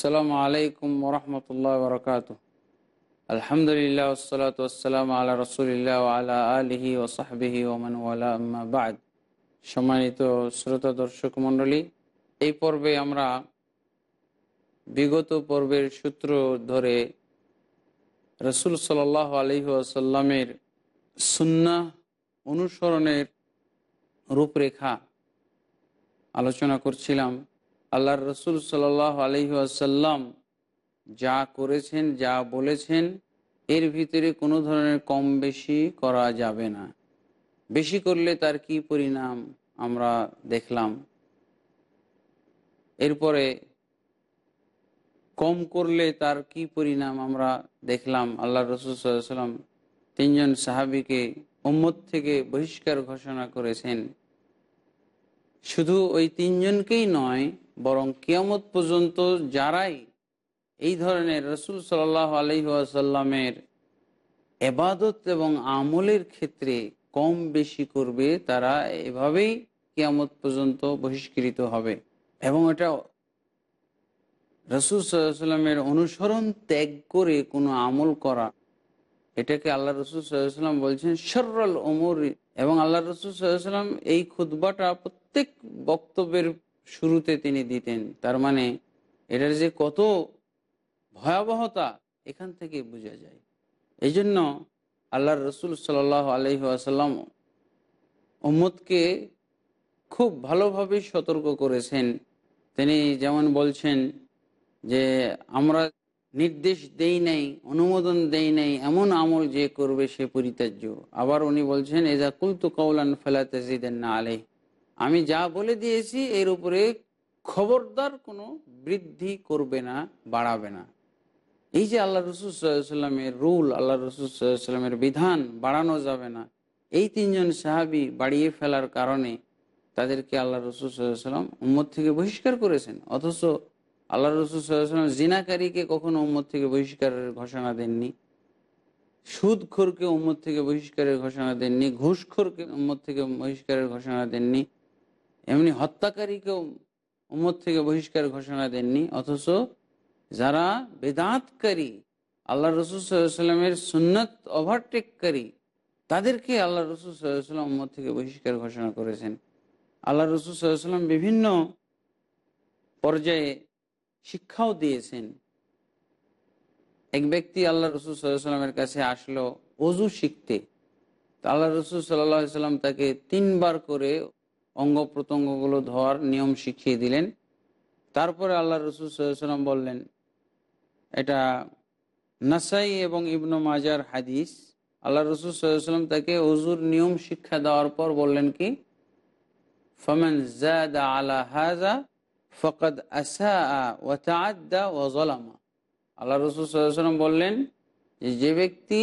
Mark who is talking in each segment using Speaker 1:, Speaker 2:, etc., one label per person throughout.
Speaker 1: আসসালামু আলাইকুম ওরহমতুল্লাহ বরকাত আলহামদুলিল্লাহ ওসলাত আল্লাহ রসুলিল্লাহ আলা আলহি ও সাহবিহি ওমান বাদ। সম্মানিত শ্রোতা দর্শক মণ্ডলী, এই পর্বে আমরা বিগত পর্বের সূত্র ধরে রসুল সাল আলহি আসাল্লামের সুন্না অনুসরণের রূপরেখা আলোচনা করছিলাম। আল্লাহর রসুল সাল আলহি আসাল্লাম যা করেছেন, যা বলেছেন, এর ভিতরে কোনো ধরনের কম বেশি করা যাবে না। বেশি করলে তার কি পরিণাম আমরা দেখলাম? এরপরে কম করলে তার কি পরিণাম আমরা দেখলাম? আল্লাহ রসুল সাল্লাম তিনজন সাহাবিকে উম্মত থেকে বহিষ্কার ঘোষণা করেছেন। শুধু ওই তিনজনকেই নয় বরং কিয়ামত পর্যন্ত যারাই এই ধরনের রসুল সাল্লাহ আলহিহাসাল্লামের এবাদত এবং আমলের ক্ষেত্রে কম বেশি করবে, তারা এভাবেই কিয়ামত পর্যন্ত বহিষ্কৃত হবে। এবং এটা রসুল সাল্লামের অনুসরণ ত্যাগ করে কোনো আমল করা, এটাকে আল্লাহ রসুল সাল্লাম বলছেন সরল ওমর এবং আল্লাহ রসুল সাল্লাম এই খুদ্বাটা প্রত্যেক বক্তব্যের শুরুতে তিনি দিতেন। তার মানে এটার যে কত ভয়াবহতা এখান থেকে বোঝা যায়। এই জন্য আল্লাহ রসুল সাল আলহি আসাল্লাম ওম্মদকে খুব ভালোভাবে সতর্ক করেছেন। তিনি যেমন বলছেন যে, আমরা নির্দেশ দেই নাই, অনুমোদন দেই নাই, এমন আমল যে করবে সে পরিত্যাজ্য। আবার উনি বলছেন, এজা কুলতু কৌলান ফেলাতেন না আলে আমি যা বলে দিয়েছি, এর উপরে খবরদার কোনো বৃদ্ধি করবে না, বাড়াবে না। এই যে আল্লাহ রসুল সাল্লামের রুল, আল্লাহ রসুল সাল্লামের বিধান বাড়ানো যাবে না, এই তিনজন সাহাবি বাড়িয়ে ফেলার কারণে তাদেরকে আল্লাহ রসুল সাল্লাম উম্মদ থেকে বহিষ্কার করেছেন। অথচ আল্লাহ রসুল সাল্লাম জিনাকারীকে কখনো উম্মদ থেকে বহিষ্কারের ঘোষণা দেননি। সুদখোরকে উম্মদ থেকে বহিষ্কারের ঘোষণা দেননি, ঘুষখোরকে উম্মদ থেকে বহিষ্কারের ঘোষণা দেননি। এমনি হত্যাকারীকেও উম্মদ থেকে বহিষ্কার ঘোষণা দেননি, অথচ যারা বেদাতকারী আল্লাহ রসুল সাল্লামের সুন্নত ওভারটেককারী তাদেরকে আল্লাহ রসুল সাল্লাম উম্মদ থেকে বহিষ্কার ঘোষণা করেছেন। আল্লাহ রসুল সাল্লাম বিভিন্ন পর্যায়ে শিক্ষাও দিয়েছেন। এক ব্যক্তি আল্লাহ রসুল সাল্লামের কাছে আসলো অজু শিখতে। আল্লাহ রসুল সাল্লাহ সাল্লাম তাকে তিনবার করে অঙ্গ প্রত্যঙ্গগুলো ধোয়ার নিয়ম শিখিয়ে দিলেন। তারপরে আল্লাহ রসুল সাল্লাম বললেন, এটা নাসাই এবং ইবনু মাজার হাদিস। আল্লাহ রসুল সাল্লাম তাকে অজুর নিয়ম শিক্ষা দেওয়ার পর বললেন কি, ফমান জাদা আলা হাজা ফকদ আসা ওয়াদা ওয়াজলামা আল্লাহ রসুল সাল্লাম বললেন যে ব্যক্তি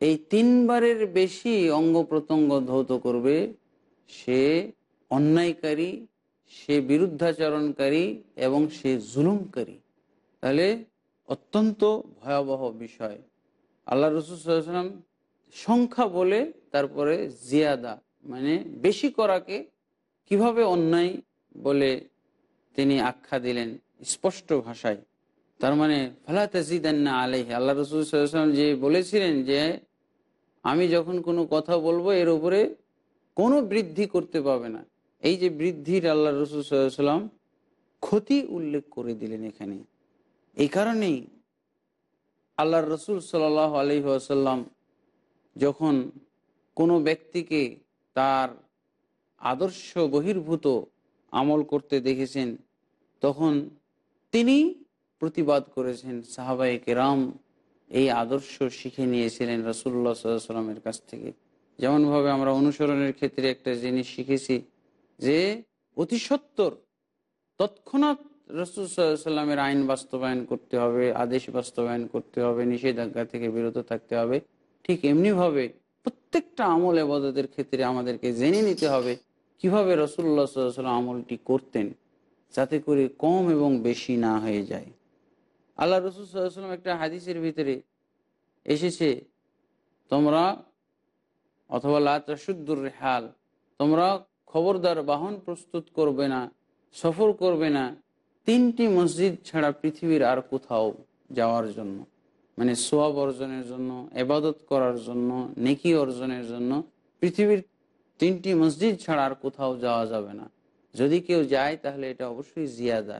Speaker 1: এই তিনবারের বেশি অঙ্গ প্রত্যঙ্গ ধৌত করবে সে অন্যায়কারী, সে বিরুদ্ধাচরণকারী এবং সে জুলুমকারী। তাহলে অত্যন্ত ভয়াবহ বিষয়। আল্লাহ রসুলাম সংখ্যা বলে তারপরে জিয়াদা মানে বেশি করাকে কীভাবে অন্যায় বলে তিনি আখ্যা দিলেন স্পষ্ট ভাষায়। তার মানে ফালা তাজিদান্না আলহ আল্লাহ রসুলাম যে বলেছিলেন যে, আমি যখন কোনো কথা বলব এর উপরে কোনো বৃদ্ধি করতে পাবে না। এই যে বৃদ্ধির আল্লাহ রসুল সাল্লাম ক্ষতি উল্লেখ করে দিলেন এখানে। এই কারণেই আল্লাহর রসুল সাল আলি আসাল্লাম যখন কোনো ব্যক্তিকে তার আদর্শ বহির্ভূত আমল করতে দেখেছেন, তখন তিনি প্রতিবাদ করেছেন সাহাবাই কেরাম এই আদর্শ শিখে নিয়েছিলেন রসুল্লাহ সাল্লামের কাছ থেকে। যেমনভাবে আমরা অনুসরণের ক্ষেত্রে একটা জিনিস শিখেছি যে অতি সত্তর, তৎক্ষণাৎ রসুল সাল্লামের আইন বাস্তবায়ন করতে হবে, আদেশ বাস্তবায়ন করতে হবে, নিষেধাজ্ঞা থেকে বিরত থাকতে হবে। ঠিক এমনিভাবে প্রত্যেকটা আমল আবাদতের ক্ষেত্রে আমাদেরকে জেনে নিতে হবে কীভাবে রসুল্লাহ সাল্লাম আমলটি করতেন যাতে করে কম এবং বেশি না হয়ে যায়। আল্লাহ রসুল সাল্লাম একটা হাদিসের ভিতরে এসেছে, তোমরা অথবা লাশুদ্দুর রেহাল। তোমরা খবরদার বাহন প্রস্তুত করবে না, সফর করবে না। তিনটি মসজিদ ছাড়া পৃথিবীর আর কোথাও যাওয়ার জন্য মানে সোয়াব অর্জনের জন্য, এবাদত করার জন্য, নেকি অর্জনের জন্য পৃথিবীর তিনটি মসজিদ ছাড়া আর কোথাও যাওয়া যাবে না। যদি কেউ যায়, তাহলে এটা অবশ্যই জিয়াদা।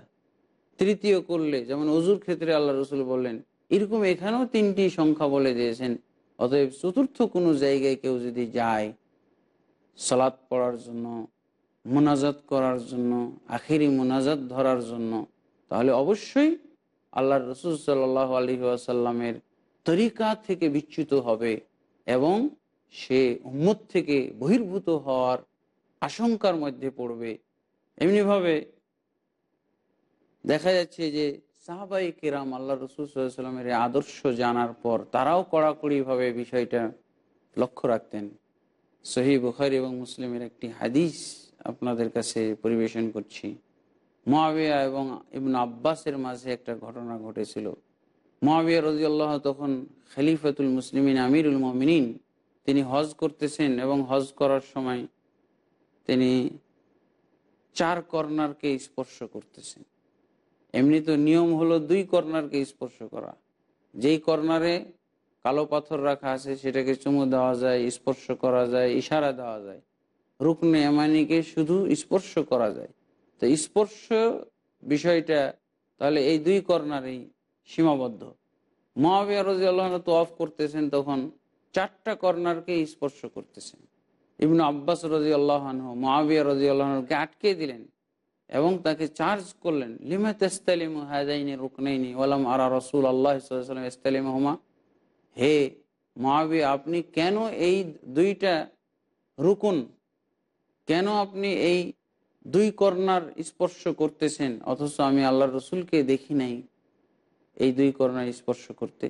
Speaker 1: তৃতীয় করলে, যেমন অজুর ক্ষেত্রে আল্লাহ রসুল বললেন, এরকম এখানেও তিনটি সংখ্যা বলে দিয়েছেন অতএব চতুর্থ কোনো জায়গায় কেউ যদি যায় সালাদ পড়ার জন্য, মোনাজাত করার জন্য, আখেরি মোনাজাত ধরার জন্য, তাহলে অবশ্যই আল্লাহ রসুল সাল্লাহ আলী আসাল্লামের তরিকা থেকে বিচ্যুত হবে এবং সে উম্মত থেকে বহির্ভূত হওয়ার আশঙ্কার মধ্যে পড়বে। এমনিভাবে দেখা যাচ্ছে যে সাহাবাই কেরাম আল্লাহ রসুল সাল্লামের আদর্শ জানার পর তারাও কড়াকড়িভাবে বিষয়টা লক্ষ্য রাখতেন। সহি বুখারি এবং মুসলিমের একটি হাদিস আপনাদের কাছে পরিবেশন করছি। মহাবিয়া এবং ইবন আব্বাসের মাঝে একটা ঘটনা ঘটেছিল। মহাবিয়া রাজিয়াল্লাহ তখন খলিফাতুল মুসলিমিন, আমিরুল মমিনিন, তিনি হজ করতেছেন এবং হজ করার সময় তিনি চার কর্নারকে স্পর্শ করতেছেন। এমনি তো নিয়ম হলো দুই কর্নারকে স্পর্শ করা। যেই কর্নারে কালো পাথর রাখা আছে, সেটাকে চুমু দেওয়া যায়, স্পর্শ করা যায়, ইশারা দেওয়া যায়। রুকনে এমানিকে শুধু স্পর্শ করা যায়। তো স্পর্শ বিষয়টা তাহলে এই দুই কর্নারেই সীমাবদ্ধ। মহাবিয়া রাজি আল্লাহ তো অফ করতেছেন, তখন চারটা কর্নারকে স্পর্শ করতেছেন। ইবনু আব্বাস রাজি আল্লাহ মহাবিয়া রাজি আল্লাহকে আটকে দিলেন। এবং তাকে চার্জ করলেন। লিমা তেস্তালিম হাজাইনি রুকনাইনি ওলাম আরা রসুল আল্লাহ ইস্তালিম হুমা হে মহাবি আপনি কেন এই দুইটা রুকুন, কেন আপনি এই দুই কর্নার স্পর্শ করতেছেন? অথচ আমি আল্লাহ রসুলকে দেখি নাই এই দুই কর্নার স্পর্শ করতে।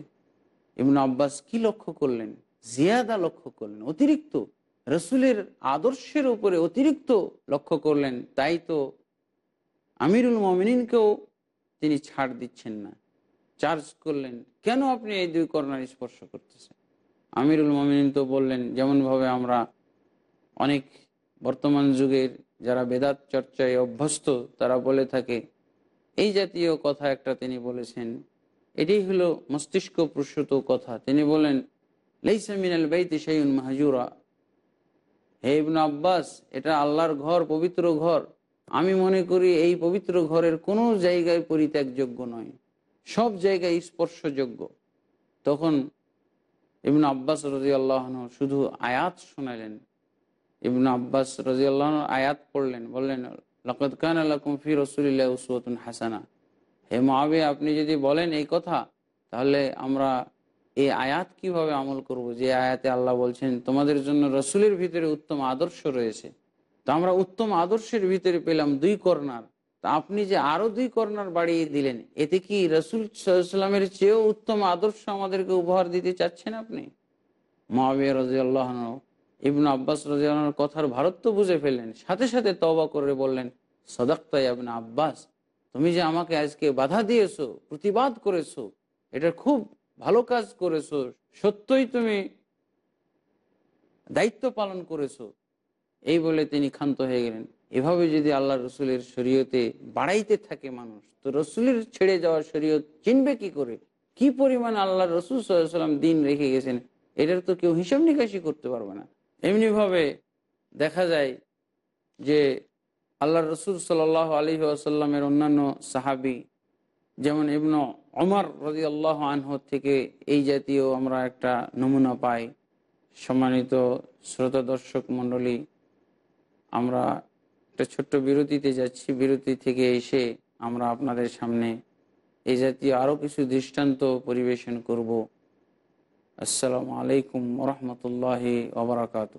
Speaker 1: ইবন আব্বাস কি লক্ষ্য করলেন? জিয়াদা লক্ষ্য করলেন, অতিরিক্ত। রসুলের আদর্শের উপরে অতিরিক্ত লক্ষ্য করলেন, তাই তো আমিরুল মমিনকেও তিনি ছাড় দিচ্ছেন না। চার্জ করলেন, কেন আপনি এই দুই কর্নার স্পর্শ করতেছেন? আমিরুল মমিন তো বললেন, যেমনভাবে আমরা অনেক বর্তমান যুগের যারা বেদাত চর্চায় অভ্যস্ত, তারা বলে থাকে, এই জাতীয় কথা একটা তিনি বলেছেন, এটাই হলো মস্তিষ্ক প্রসূত কথা। তিনি বলেন লেইসামিনাল বাইতে সাইন মাহাজুরা। হে আব্বাস, এটা আল্লাহর ঘর, পবিত্র ঘর। আমি মনে করি এই পবিত্র ঘরের কোনো জায়গায় পরিত্যাগযোগ্য নয়। সব জায়গায় স্পর্শযোগ্য। তখন ইবন আব্বাস রাজি আল্লাহ শুধু আয়াত শোনালেন। ইবন আব্বাস রাজি আল্লাহ আয়াত পড়লেন, বললেন লকত খান আল্লাহ ফি রসুলিল্লাহ উসুতুন হাসানা। হে মহাবি আপনি যদি বলেন এই কথা, তাহলে আমরা এই আয়াত কীভাবে আমল করব? যে আয়াতে আল্লাহ বলছেন, তোমাদের জন্য রসুলের ভিতরে উত্তম আদর্শ রয়েছে। তো আমরা উত্তম আদর্শের ভিতরে পেলাম দুই কর্নার তা আপনি যে আরও দুই কর্নার বাড়িয়ে দিলেন, এতে কি রসুল সাল্লামের চেয়েও উত্তম আদর্শ আমাদেরকে উপহার দিতে চাচ্ছেন আপনি? মহাবিয়া রাজিয়াল্লাহ ইবন আব্বাস রাজিয়াল্লাহর কথার ভারত্ব বুঝে ফেললেন, সাথে সাথে তবা করে বললেন সদাক্তাই আবিন আব্বাস, তুমি যে আমাকে আজকে বাধা দিয়েছ, প্রতিবাদ করেছ, এটা খুব ভালো কাজ করেছ, সত্যই তুমি দায়িত্ব পালন করেছ এই বলে তিনি ক্ষান্ত হয়ে গেলেন। এভাবে যদি আল্লাহ রসুলের শরীয়তে বাড়াইতে থাকে মানুষ, তো রসুলের ছেড়ে যাওয়ার শরীয়ত চিনবে কি করে? কি পরিমাণ আল্লাহ রসুল সাল্লাম দিন রেখে গেছেন, এটার তো কেউ হিসাব নিকাশি করতে পারবে না। এমনিভাবে দেখা যায় যে আল্লাহ রসুল সাল আলী আসাল্লামের অন্যান্য সাহাবি, যেমন ইবন অমর রদি আল্লাহ আনহ থেকে এই জাতীয় আমরা একটা নমুনা পাই। সম্মানিত শ্রোতা দর্শক মণ্ডলী আমরা একটা ছোট্ট বিরতিতে যাচ্ছি। বিরতি থেকে এসে আমরা আপনাদের সামনে এই জাতীয় আরও কিছু দৃষ্টান্ত পরিবেশন করব। আসসালামু আলাইকুম রহমতুল্লাহ ওবরাকাতু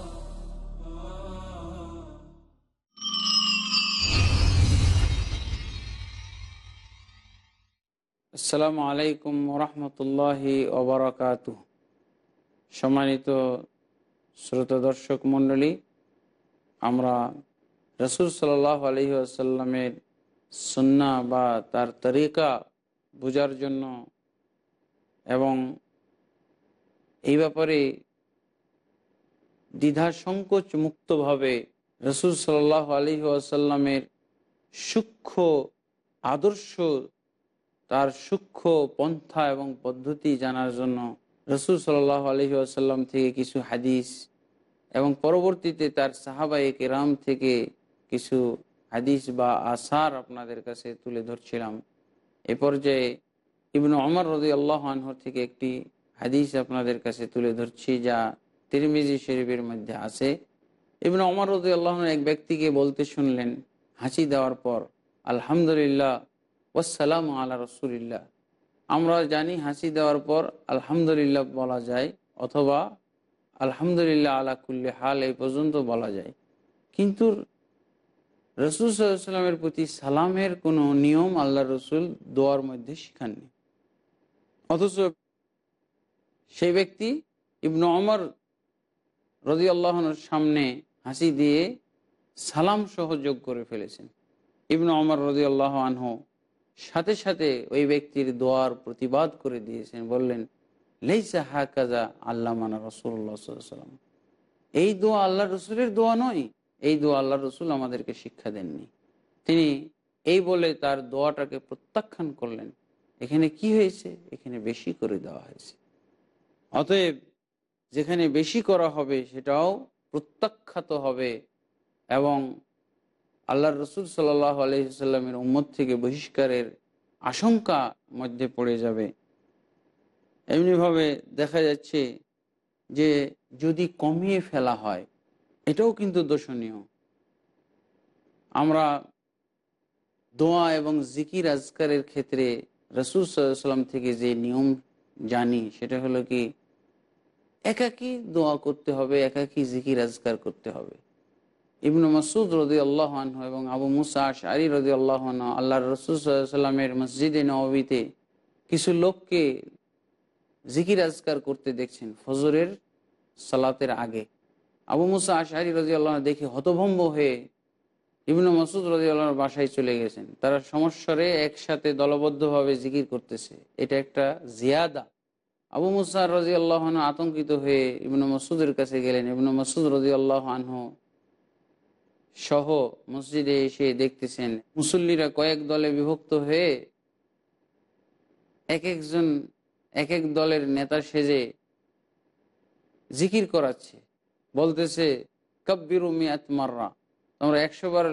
Speaker 1: আসসালামু আলাইকুম রহমতুল্লাহি ওবরাকাত সম্মানিত শ্রোত দর্শক মণ্ডলী, আমরা রসুল সাল্লাহ আলহি আসাল্লামের সন্না বা তার তরিকা বোঝার জন্য এবং এই ব্যাপারে দ্বিধা সংকোচ মুক্তভাবে রসুল সাল্লাহ আলহি আসাল্লামের সূক্ষ্ম আদর্শ তার সূক্ষ্ম পন্থা এবং পদ্ধতি জানার জন্য রসুল সাল্লাহ আলহি আসাল্লাম থেকে কিছু হাদিস এবং পরবর্তীতে তার সাহাবাই কেরাম থেকে কিছু হাদিস বা আসার আপনাদের কাছে তুলে ধরছিলাম। এ পর্যায়ে ইবনু অমর রদি আল্লাহ আনহর থেকে একটি হাদিস আপনাদের কাছে তুলে ধরছি, যা তিরমিজি শরীফের মধ্যে আছে। ইবনু অমর রদি আল্লাহ এক ব্যক্তিকে বলতে শুনলেন, হাসি দেওয়ার পর, আলহামদুলিল্লাহ ওসালাম আল্লাহ রসুলিল্লাহ। আমরা জানি হাসি দেওয়ার পর আলহামদুলিল্লাহ বলা যায়, অথবা আলহামদুলিল্লাহ আলা কুল্লি হাল এই পর্যন্ত বলা যায়। কিন্তু রসুল সাল্লামের প্রতি সালামের কোনো নিয়ম আল্লাহ রসুল দোয়ার মধ্যে শিখাননি। অথচ সেই ব্যক্তি ইবনু অমর রদি আল্লাহনের সামনে হাসি দিয়ে সালাম সহযোগ করে ফেলেছেন। ইবনু অমর রদি আল্লাহ আনহ সাথে সাথে ওই ব্যক্তির দোয়ার প্রতিবাদ করে দিয়েছেন, বললেন, লেইসা হাকাজা আল্লাহ মানা রসুল্লাহ সাল্লাম এই দোয়া আল্লাহ রসুলের দোয়া নয়, এই দোয়া আল্লাহ রসুল আমাদেরকে শিক্ষা দেননি। তিনি এই বলে তার দোয়াটাকে প্রত্যাখ্যান করলেন। এখানে কি হয়েছে? এখানে বেশি করে দেওয়া হয়েছে। অতএব যেখানে বেশি করা হবে সেটাও প্রত্যাখ্যাত হবে এবং আল্লাহ রসুল সাল্লাহ আলহিসাল্লামের উম্মত থেকে বহিষ্কারের আশঙ্কা মধ্যে পড়ে যাবে। এমনিভাবে দেখা যাচ্ছে যে যদি কমিয়ে ফেলা হয়, এটাও কিন্তু দোষণীয়। আমরা দোয়া এবং জিকির আজকারের ক্ষেত্রে রসুল সাল্লাম থেকে যে নিয়ম জানি, সেটা হলো কি, একাকি দোয়া করতে হবে, একাকি জিকির আজকার করতে হবে। ইবনু মাসুদ রদি আল্লাহ এবং আবু মুসা আশারি রদি আল্লাহ আল্লাহ রসুল সাল্লামের মসজিদে নবীতে কিছু লোককে জিকির আজকার করতে দেখছেন ফজরের সালাতের আগে। আবু মুসা আশারি রাজি আল্লাহ দেখে হতভম্ব হয়ে ইবনু মাসুদ রাজি আল্লাহর বাসায় চলে গেছেন। তারা সমস্যারে একসাথে দলবদ্ধভাবে জিকির করতেছে। এটা একটা জিয়াদা। আবু মুসা রাজি আল্লাহ আতঙ্কিত হয়ে ইবনু মাসুদের কাছে গেলেন। ইবনু মাসুদ রাজি আল্লাহ আনহ সহ মসজিদে এসে দেখতেছেন, মুসল্লিরা কয়েক দলে বিভক্ত হয়ে এক একজন, এক এক দলের নেতা সেজে জিকির করাচ্ছে। বলতেছে, কব্বির মিয়াত মাররা। তোমরা একশো বার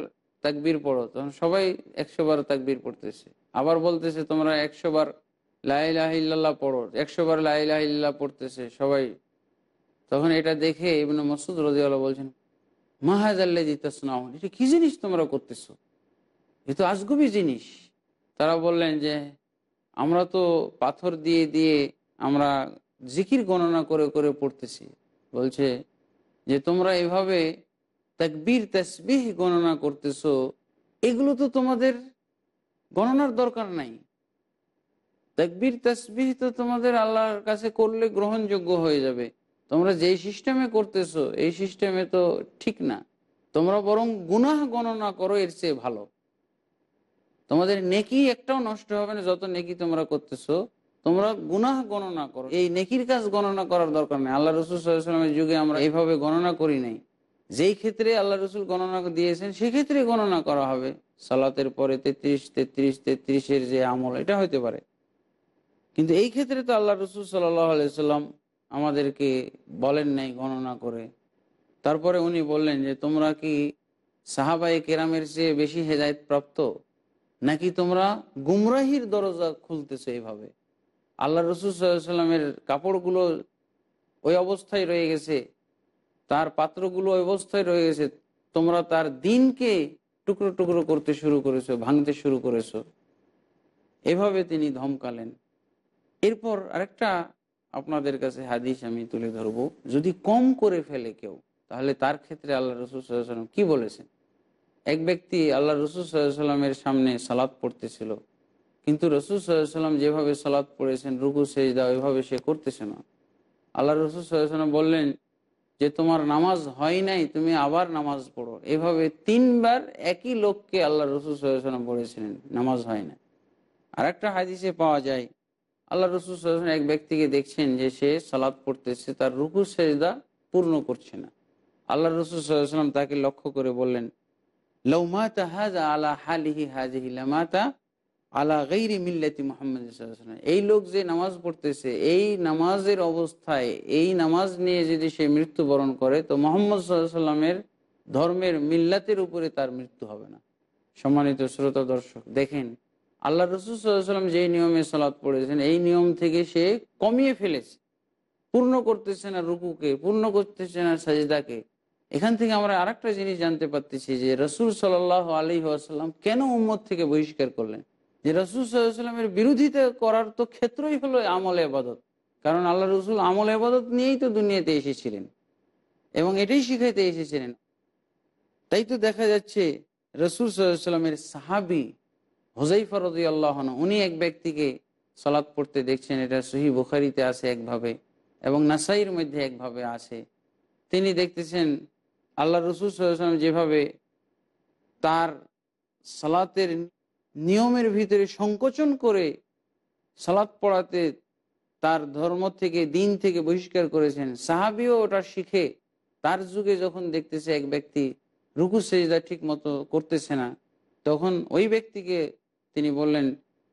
Speaker 1: তাকবীর পড়ো, তখন সবাই একশো বার তাকবীর পড়তেছে। আবার বলতেছে, তোমরা একশো বার লাইলাহিল্লাহ পড়ো। একশো বার লাইলাহিল্লাহ পড়তেছে সবাই। তখন এটা দেখে ইবনু মসুদ রদিয়াল্লাহ বলছেন মাহাজ আল্লাহ দিতাসনাম এটা কি জিনিস তোমরা করতেছো? এ তো আজগুবি জিনিস। তারা বললেন যে, আমরা তো পাথর দিয়ে দিয়ে আমরা জিকির গণনা করে করে পড়তেছি। বলছে যে, তোমরা এভাবে তাকবীর, তসবিহ গণনা করতেছো, এগুলো তো তোমাদের গণনার দরকার নাই। তাকবীর, তসবিহ তো তোমাদের আল্লাহর কাছে করলে গ্রহণযোগ্য হয়ে যাবে। তোমরা যেই সিস্টেমে করতেছো, এই সিস্টেমে তো ঠিক না। তোমরা বরং গুনাহ গণনা করো, এর চেয়ে ভালো। তোমাদের নেকি একটাও নষ্ট হবে না, যত নেকি তোমরা করতেছো, তোমরা গুনাহ গণনা করো। এই নেকির কাজ গণনা করার দরকার নেই। আল্লাহ রসুল সাল্লামের যুগে আমরা এইভাবে গণনা করি নাই। যেই ক্ষেত্রে আল্লাহ রসুল গণনা দিয়েছেন সেক্ষেত্রে গণনা করা হবে। সালাতের পরে তেত্রিশ তেত্রিশ, তেত্রিশের যে আমল, এটা হতে পারে। কিন্তু এই ক্ষেত্রে তো আল্লাহ রসুল সাল্লাম আমাদেরকে বলেন নাই গণনা করে। তারপরে উনি বললেন যে, তোমরা কি সাহাবাই কেরামের চেয়ে বেশি হেদায়ত প্রাপ্ত? নাকি তোমরা গুমরাহির দরজা খুলতেছো এইভাবে আল্লাহ রসুল সাল্লামের কাপড়গুলো ওই অবস্থায় রয়ে গেছে, তার পাত্রগুলো ওই অবস্থায় রয়ে গেছে, তোমরা তার দিনকে টুকরো টুকরো করতে শুরু করেছ, ভাঙতে শুরু করেছ। এভাবে তিনি ধমকালেন। এরপর আরেকটা আপনাদের কাছে হাদিস আমি তুলে ধরবো। যদি কম করে ফেলে কেউ, তাহলে তার ক্ষেত্রে আল্লাহ রসুল সাল্লাম কি বলেছেন? এক ব্যক্তি আল্লাহ রসুল সাল্লামের সামনে সালাদ পড়তেছিল, কিন্তু রসুল সাল্লাম যেভাবে সালাদ পড়েছেন, রুকু, সেজদা, ওইভাবে সে করতেছে না। আল্লাহ রসুল সাল্লাম বললেন যে, তোমার নামাজ হয় নাই, তুমি আবার নামাজ পড়ো। এভাবে তিনবার একই লোককে আল্লাহ রসুল সাল্লাম বলেছিলেন, নামাজ হয় না আর একটা হাদিসে পাওয়া যায় আল্লাহ রসুল এক ব্যক্তিকে দেখছেন যে সে সালাদ পড়তেছে, তার রুকু, সেজদা পূর্ণ করছে না। আল্লাহ রসুল সাল্লাম তাকে লক্ষ্য করে বললেন লৌমাতা হাজা আলা হালিহি হাজিহি লামাতা আলা গৈরি মিল্লাতি মোহাম্মদ এই লোক যে নামাজ পড়তেছে, এই নামাজের অবস্থায়, এই নামাজ নিয়ে যদি সে মৃত্যুবরণ করে, তো মোহাম্মদ সাল্লামের ধর্মের মিল্লাতের উপরে তার মৃত্যু হবে না। সম্মানিত শ্রোতা দর্শক, দেখেন আল্লাহ রসুল যে নিয়মে সালাদ পড়েছেন, এই নিয়ম থেকে সে কমিয়ে ফেলেছে। পূর্ণ করতেছে না রুকুকে, পূর্ণ করতেছে না সাজিদাকে। এখান থেকে আমরা আরেকটা জিনিস জানতে পারতেছি যে রসুল সাল আলী আসাল্লাম কেন উম্মত থেকে বহিষ্কার করলেন? যে রসুল সাল্লামের বিরোধিতা করার তো ক্ষেত্রই হলো আমল এবাদত কারণ আল্লাহ রসুল আমল এবাদত নিয়েই তো দুনিয়াতে এসেছিলেন এবং এটাই শিখাইতে এসেছিলেন। তাই তো দেখা যাচ্ছে রসুল সাল্লামের সাহাবি হোজাইফা রদি আল্লাহন উনি এক ব্যক্তিকে সালাদ পড়তে দেখছেন, এটা সহি বুখারিতে আছে একভাবে এবং নাসাইয়ের মধ্যে একভাবে আছে। তিনি দেখতেছেন আল্লাহ রসুল সাল্লাম যেভাবে তার সালাতের নিয়মের ভিতরে সংকোচন করে সালাত পড়াতে তার ধর্ম থেকে, দিন থেকে বহিষ্কার করেছেন, সাহাবিও ওটা শিখে তার যুগে যখন দেখতেছে এক ব্যক্তি রুকু সেজদা ঠিক মতো করতেছে না, তখন ওই ব্যক্তিকে তিনি বললেন,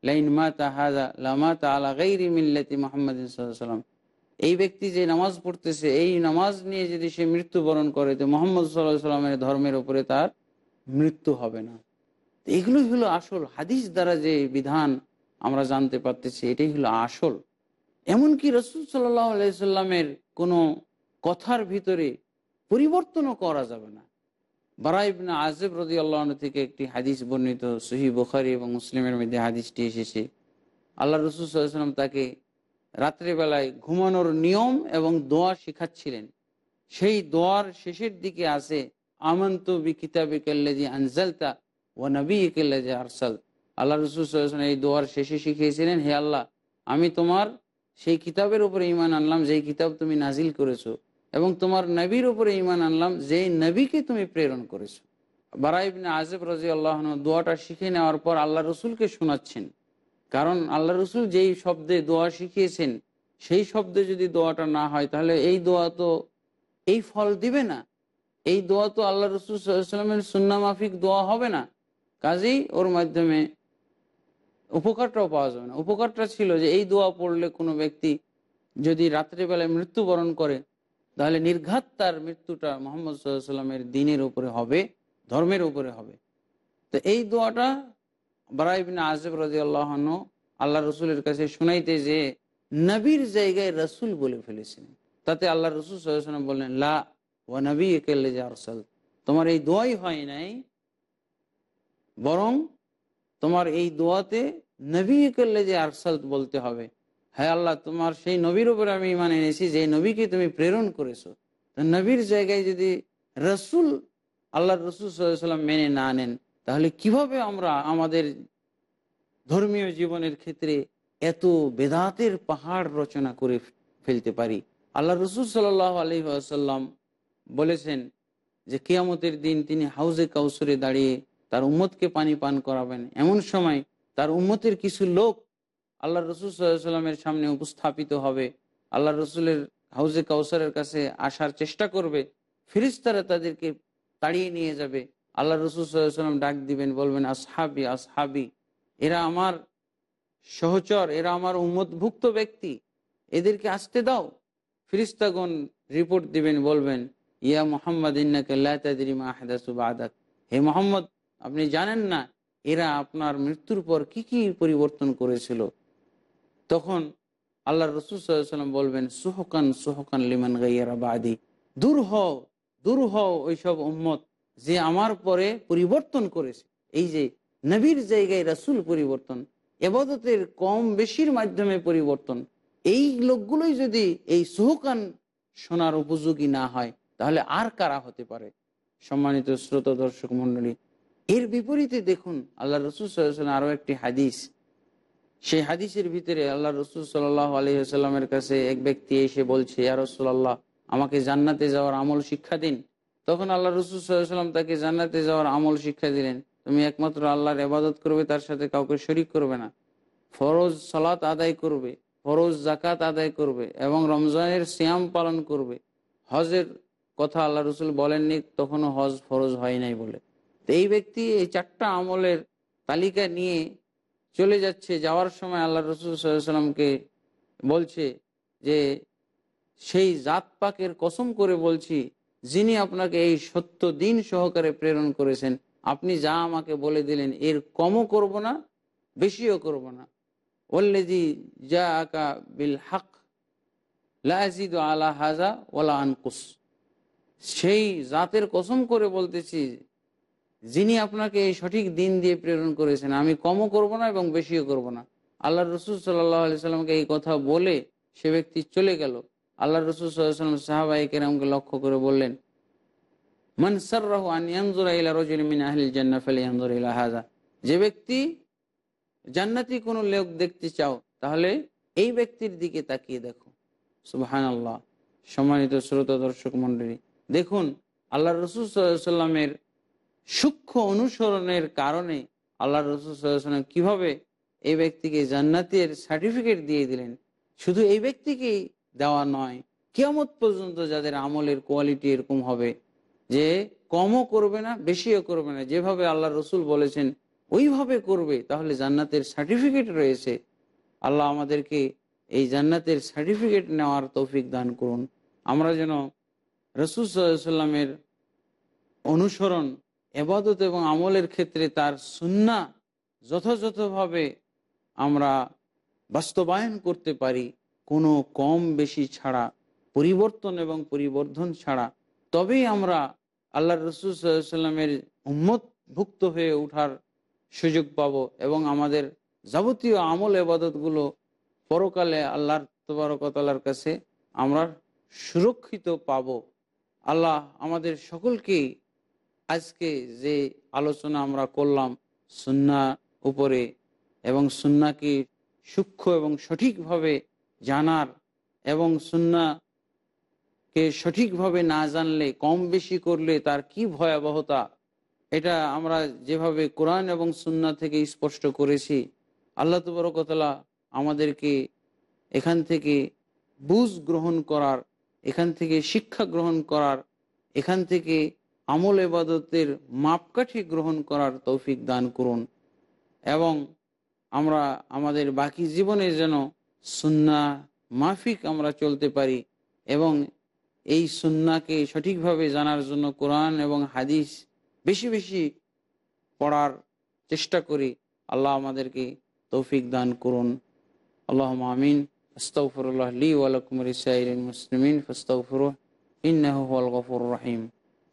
Speaker 1: লাইন মা তাহাজা লামা তালা গাইরি মিল্লাতি মোহাম্মদ সাল্লাম এই ব্যক্তি যে নামাজ পড়তেছে, এই নামাজ নিয়ে যদি সে মৃত্যুবরণ করে, তো মোহাম্মদ সাল্লাহ সাল্লামের ধর্মের উপরে তার মৃত্যু হবে না। এগুলোই হলো আসল হাদিস দ্বারা যে বিধান আমরা জানতে পারতেছি, এটাই হলো আসল। এমনকি রসুল সাল্লাহ আলাইসাল্লামের কোনো কথার ভিতরে পরিবর্তনও করা যাবে না। বারাইবনা আজেব রদি আল্লাহ থেকে একটি হাদিস বর্ণিত সহি বুখারি এবং মুসলিমের মধ্যে হাদিসটি এসেছে। আল্লাহ রসুল সাল্লাম তাকে রাত্রেবেলায় ঘুমানোর নিয়ম এবং দোয়া শেখাচ্ছিলেন। সেই দোয়ার শেষের দিকে আছে, আমন্ত বি কিতাবে কেল্লাজি আনজালতা ও নবী কেল্লাজি আরসাল আল্লাহ রসুল এই দোয়ার শেষে শিখিয়েছিলেন, হে আল্লাহ, আমি তোমার সেই কিতাবের উপরে ইমান আনলাম, যেই কিতাব তুমি নাজিল করেছ। এবং তোমার নবীর উপরে ইমান আনলাম, যেই নবীকে তুমি প্রেরণ করেছ। বারাইবিন আজেব রাজি আল্লাহ দোয়াটা শিখে নেওয়ার পর আল্লাহ রসুলকে শোনাচ্ছেন। কারণ আল্লাহ রসুল যেই শব্দে দোয়া শিখিয়েছেন, সেই শব্দে যদি দোয়াটা না হয়, তাহলে এই দোয়া তো এই ফল দিবে না। এই দোয়া তো আল্লাহ রসুল সাল্লামের সুন্না মাফিক দোয়া হবে না। কাজেই ওর মাধ্যমে উপকারটাও পাওয়া যাবে না। উপকারটা ছিল যে এই দোয়া পড়লে কোনো ব্যক্তি যদি রাত্রিবেলায় মৃত্যুবরণ করে তাহলে নির্ঘাত তার মৃত্যুটা মোহাম্মদ সাল্লামের দিনের উপরে হবে, ধর্মের উপরে হবে। তো এই দোয়াটা বারাইবিন আজব রাজি আল্লাহ আল্লাহ রসুলের কাছে শুনাইতে যে নবীর জায়গায় রসুল বলে ফেলেছেন তাতে আল্লাহ রসুল সাল্লাম বললেন, লা ও নবী একেলে আরসাল। তোমার এই দোয়াই হয় নাই, বরং তোমার এই দোয়াতে নবী একেলে যে আরসাল বলতে হবে। হ্যাঁ আল্লাহ, তোমার সেই নবীর উপরে আমি ইমান এনেছি, যে নবীকে তুমি প্রেরণ করেছ। তো নবীর জায়গায় যদি রসুল আল্লাহ রসুল সাল্লাম মেনে না নেন, তাহলে কীভাবে আমরা আমাদের ধর্মীয় জীবনের ক্ষেত্রে এত বেদাতের পাহাড় রচনা করে ফেলতে পারি? আল্লাহ রসুল সাল্লাহ আলি আসাল্লাম বলেছেন যে, কেয়ামতের দিন তিনি হাউজে কাউসরে দাঁড়িয়ে তার উম্মতকে পানি পান করাবেন। এমন সময় তার উম্মতের কিছু লোক আল্লাহ রসুল সাল্লামের সামনে উপস্থাপিত হবে। আল্লাহ রসুলের হাউজে কাউসারের কাছে আসার চেষ্টা করবে। ফিরিস্তারা তাদেরকে তাড়িয়ে নিয়ে যাবে। আল্লাহ রসুল সাল্লাম ডাক দিবেন, বলবেন, আসহাবি আসহাবি, এরা আমার সহচর, এরা আমার উম্মতভুক্ত ব্যক্তি। এদেরকে আসতে দাও। ফিরিস্তাগণ রিপোর্ট দিবেন, বলবেন, ইয়া মোহাম্মদ ইন্নাকাদ হে মোহাম্মদ, আপনি জানেন না, এরা আপনার মৃত্যুর পর কি কি পরিবর্তন করেছিল? তখন আল্লাহ রসুল সাল্লাম বলবেন, সুহকান সুহকান লিমান গাইয়ারা বাদি। দূর হও দূর হও ওইসব উম্মত যে আমার পরে পরিবর্তন করেছে। এই যে নবীর জায়গায় রাসুল পরিবর্তন, এবাদতের কম বেশির মাধ্যমে পরিবর্তন, এই লোকগুলোই যদি এই সুহকান শোনার উপযোগী না হয়, তাহলে আর কারা হতে পারে? সম্মানিত শ্রোত, দর্শক মন্ডলী এর বিপরীতে দেখুন আল্লাহ রসুল সাল্লাম আরও একটি হাদিস। সেই হাদিসের ভিতরে আল্লাহ রসুল সাল্লাহ আলহিহাস্লামের কাছে এক ব্যক্তি এসে বলছে, ইয়া রসুল্লাহ আমাকে জান্নাতে যাওয়ার আমল শিক্ষা দিন। তখন আল্লাহ রসুল সাল্লাম তাকে জান্নাতে যাওয়ার আমল শিক্ষা দিলেন। তুমি একমাত্র আল্লাহর এবাদত করবে, তার সাথে কাউকে শরিক করবে না। ফরজ সালাত আদায় করবে, ফরজ জাকাত আদায় করবে এবং রমজানের শ্যাম পালন করবে। হজের কথা আল্লাহ রসুল বলেননি, তখনও হজ ফরজ হয় নাই বলে। তো এই ব্যক্তি এই চারটা আমলের তালিকা নিয়ে চলে যাচ্ছে, যাওয়ার সময় আল্লাহ রসুল বলছে যে, সেই জাত পাকের কসম করে বলছি, যিনি আপনাকে এই সত্য দিন সহকারে প্রেরণ করেছেন, আপনি যা আমাকে বলে দিলেন, এর কমও করব না, বেশিও করব না। ওল্লেজি যা আকা বিল হক লাজিদ আলা হাজা ওলা আনকুস। সেই জাতের কসম করে বলতেছি যিনি আপনাকে এই সঠিক দিন দিয়ে প্রেরণ করেছেন, আমি কমও করব না এবং বেশিও করব না। আল্লাহ রসুল সাল্লাহ আলি সাল্লামকে এই কথা বলে সে ব্যক্তি চলে গেল। আল্লাহ রসুল সাল্লাম সাহাবাই কেরামকে লক্ষ্য করে বললেন যে ব্যক্তি জান্নাতি কোনো লোক দেখতে চাও, তাহলে এই ব্যক্তির দিকে তাকিয়ে দেখো। সুবাহান আল্লাহ সম্মানিত শ্রোতা, দর্শক মন্ডলী দেখুন আল্লাহ রসুল সাল্লামের সূক্ষ্ম অনুসরণের কারণে আল্লাহ রসুল কীভাবে এই ব্যক্তিকে জান্নাতের সার্টিফিকেট দিয়ে দিলেন? শুধু এই ব্যক্তিকেই দেওয়া নয় কেমত পর্যন্ত যাদের আমলের কোয়ালিটি এরকম হবে যে কমও করবে না, বেশিও করবে না, যেভাবে আল্লাহ রসুল বলেছেন ওইভাবে করবে, তাহলে জান্নাতের সার্টিফিকেট রয়েছে। আল্লাহ আমাদেরকে এই জান্নাতের সার্টিফিকেট নেওয়ার তৌফিক দান করুন। আমরা যেন রসুল সাল্লামের অনুসরণ এবাদত এবং আমলের ক্ষেত্রে তার সুন্না যথাযথভাবে আমরা বাস্তবায়ন করতে পারি, কোনো কম বেশি ছাড়া, পরিবর্তন এবং পরিবর্ধন ছাড়া। তবেই আমরা আল্লাহ রসুল সাল্লামের উম্মতভুক্ত হয়ে ওঠার সুযোগ পাব এবং আমাদের যাবতীয় আমল এবাদতগুলো পরকালে আল্লাহর তবরকতালার কাছে আমরা সুরক্ষিত পাব। আল্লাহ আমাদের সকলকেই আজকে যে আলোচনা আমরা করলাম সুন্না উপরে এবং সুন্নাকে সূক্ষ্ম এবং সঠিকভাবে জানার এবং সুন্না কে সঠিকভাবে না জানলে, কম বেশি করলে তার কি ভয়াবহতা? এটা আমরা যেভাবে কোরআন এবং সুন্না থেকে স্পষ্ট করেছি, আল্লাহ তবরকতলা আমাদেরকে এখান থেকে বুঝ গ্রহণ করার, এখান থেকে শিক্ষা গ্রহণ করার, এখান থেকে আমল এবাদতের মাপকাঠি গ্রহণ করার তৌফিক দান করুন এবং আমরা আমাদের বাকি জীবনে যেন সুন্না মাফিক আমরা চলতে পারি এবং এই সুন্নাকে সঠিকভাবে জানার জন্য কোরআন এবং হাদিস বেশি বেশি পড়ার চেষ্টা করি। আল্লাহ আমাদেরকে তৌফিক দান করুন। আল্লাহ আমিন। আস্তফরুল্লাহ লি ওয়ালাকুম রিসাইল মুসলিমিন। ইন্নাহু হুয়াল গফুর রহিম।